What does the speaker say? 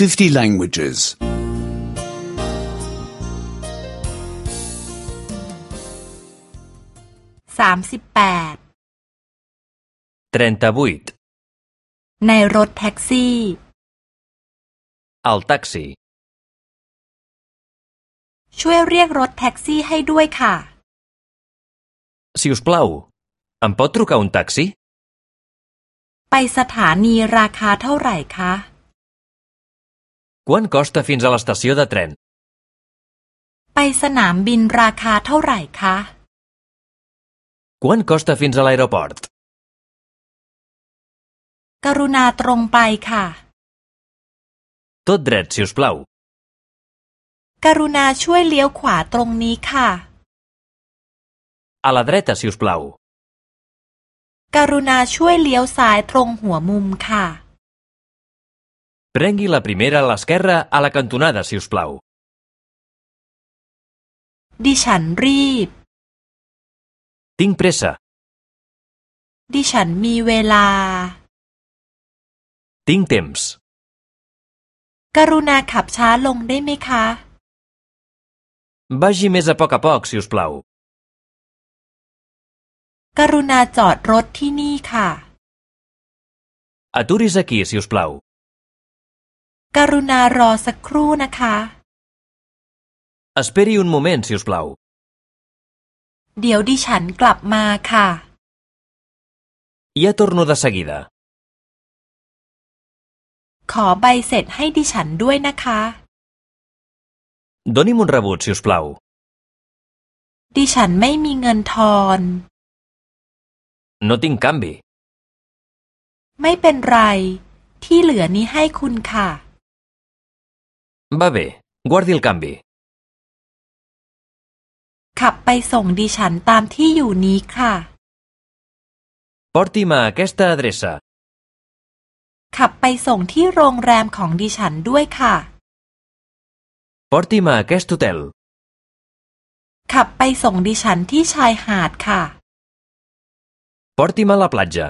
50 languages. สามสิบแปด 38. ในรถแท็กซี่ Al taxi. ช่วยเรียกรถแท็กซี่ให้ด้วยค่ะ Si us plau, em pot trucar un taxi? ไปสถานีราคาเท่าไหร่คะ Quant costa fins a l'estació de tren? ไปสนามบินราคาเท่าไหร่คะ Quant costa fins a l'aeroport? กรุณาตรงไปค่ะ Tot dret, si us plau. กรุณาช่วยเลี้ยวขวาตรงนี้ค่ะ A la dreta, si us plau. กรุณาช่วยเลี้ยวซ้ายตรงหัวมุมค่ะ Prengui la primera a l'esquerra a la cantonada, si us plau. ดิฉันรีบ Tinc pressa. ดิฉันมีเวลา Tinc temps. กรุณาขับช้าลงได้ไหมคะ Vagi més a poc a poc, si us plau. กรุณาจอดรถที่นี่ค่ะ Aturis aquí, si us plau. กรุณารอสักครู่นะคะ Esperi un moment, si us plau. เดี๋ยวดิฉันกลับมาค่ะ Ja torno de seguida. ขอใบเสร็จให้ดิฉันด้วยนะคะ Doni'm un rebut, si us plau. ดิฉันไม่มีเงินทอน No tinc canvi. ไม่เป็นไร ที่เหลือนี้ให้คุณค่ะ Va bé, guardi el canvi. ขับไปส่งดิฉันตามที่อยู่นี้ค่ะ Porti'm a aquesta adreça. ขับไปส่งที่โรงแรมของดิฉันด้วยค่ะ Porti'm a aquest hotel. ขับไปส่งดิฉันที่ชายหาดค่ะ Porti'm a la platja.